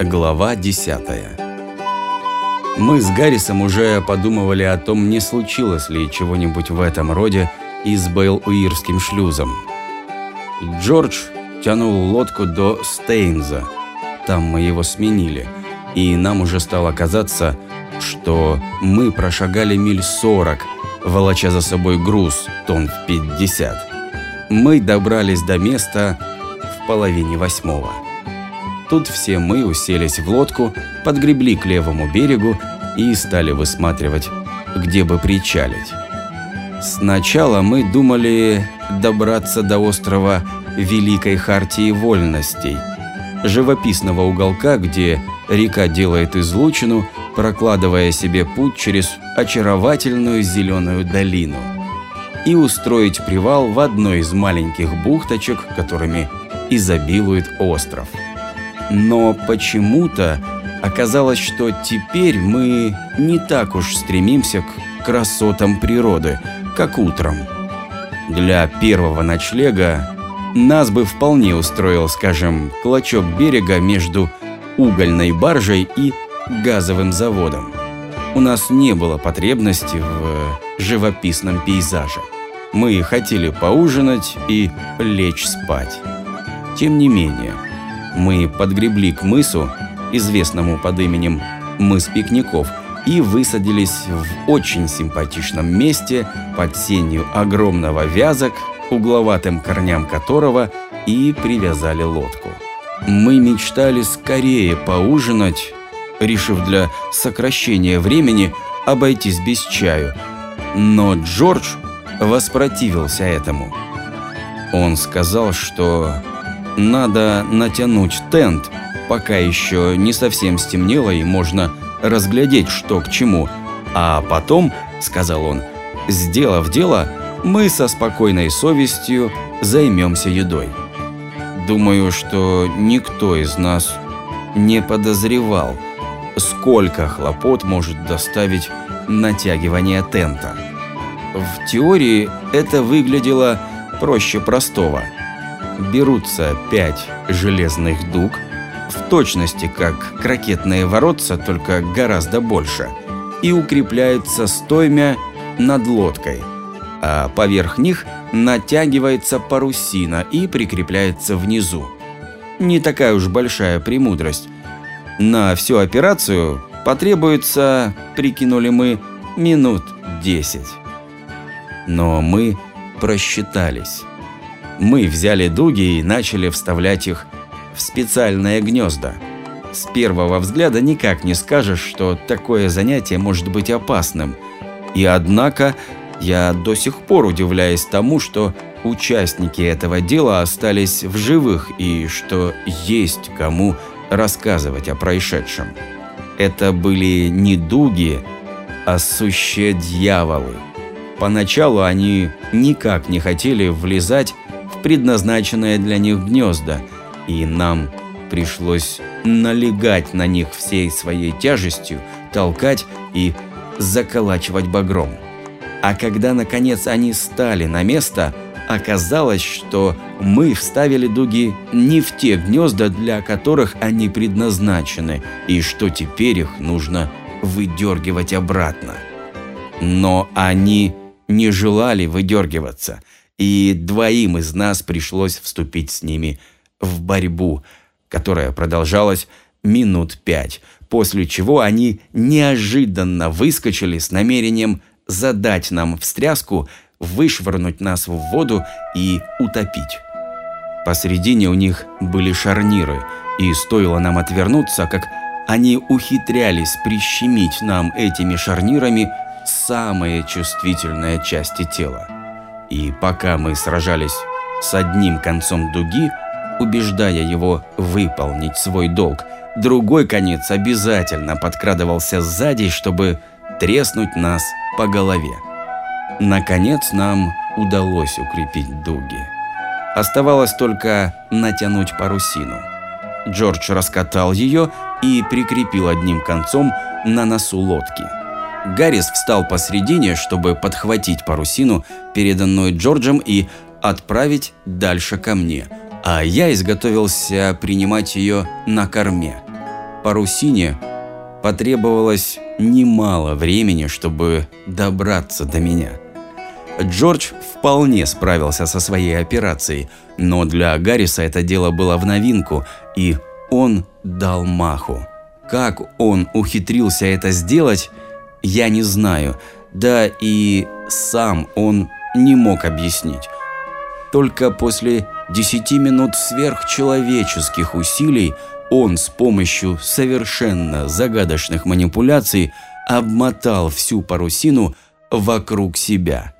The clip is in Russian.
Глава 10 Мы с Гаррисом уже подумывали о том, не случилось ли чего-нибудь в этом роде и с Бейл-Уирским шлюзом. Джордж тянул лодку до Стейнза. Там мы его сменили, и нам уже стало казаться, что мы прошагали миль 40, волоча за собой груз тонн в 50. Мы добрались до места в половине восьмого. Тут все мы уселись в лодку, подгребли к левому берегу и стали высматривать, где бы причалить. Сначала мы думали добраться до острова Великой Хартии Вольностей, живописного уголка, где река делает излучину, прокладывая себе путь через очаровательную зеленую долину, и устроить привал в одной из маленьких бухточек, которыми изобилует остров. Но почему-то оказалось, что теперь мы не так уж стремимся к красотам природы, как утром. Для первого ночлега нас бы вполне устроил, скажем, клочок берега между угольной баржей и газовым заводом. У нас не было потребности в живописном пейзаже. Мы хотели поужинать и лечь спать. Тем не менее, мы подгребли к мысу, известному под именем «Мыс пикников», и высадились в очень симпатичном месте под сенью огромного вязок, угловатым корням которого и привязали лодку. Мы мечтали скорее поужинать, решив для сокращения времени обойтись без чаю, но Джордж воспротивился этому. Он сказал, что надо натянуть тент, пока еще не совсем стемнело и можно разглядеть, что к чему. А потом, сказал он, сделав дело, мы со спокойной совестью займемся едой. Думаю, что никто из нас не подозревал, сколько хлопот может доставить натягивание тента. В теории это выглядело проще простого – берутся пять железных дуг, в точности как крокетные воротца, только гораздо больше, и укрепляются стоймя над лодкой, а поверх них натягивается парусина и прикрепляется внизу. Не такая уж большая премудрость. На всю операцию потребуется, прикинули мы, минут 10. Но мы просчитались мы взяли дуги и начали вставлять их в специальное гнезда. С первого взгляда никак не скажешь, что такое занятие может быть опасным. И однако я до сих пор удивляюсь тому, что участники этого дела остались в живых и что есть кому рассказывать о происшедшем. Это были не дуги, а сущие дьяволы. Поначалу они никак не хотели влезать предназначенное для них гнезда, и нам пришлось налегать на них всей своей тяжестью, толкать и заколачивать багром. А когда, наконец, они стали на место, оказалось, что мы вставили дуги не в те гнезда, для которых они предназначены, и что теперь их нужно выдергивать обратно. Но они не желали выдергиваться – и двоим из нас пришлось вступить с ними в борьбу, которая продолжалась минут пять, после чего они неожиданно выскочили с намерением задать нам встряску, вышвырнуть нас в воду и утопить. Посредине у них были шарниры, и стоило нам отвернуться, как они ухитрялись прищемить нам этими шарнирами самые чувствительные части тела. И пока мы сражались с одним концом дуги, убеждая его выполнить свой долг, другой конец обязательно подкрадывался сзади, чтобы треснуть нас по голове. Наконец нам удалось укрепить дуги. Оставалось только натянуть парусину. Джордж раскатал ее и прикрепил одним концом на носу лодки. Гаррис встал посредине, чтобы подхватить парусину, переданную Джорджем, и отправить дальше ко мне, а я изготовился принимать ее на корме. парусине потребовалось немало времени, чтобы добраться до меня. Джордж вполне справился со своей операцией, но для Гарриса это дело было в новинку, и он дал маху. Как он ухитрился это сделать, я не знаю, да и сам он не мог объяснить. Только после 10 минут сверхчеловеческих усилий он с помощью совершенно загадочных манипуляций обмотал всю парусину вокруг себя.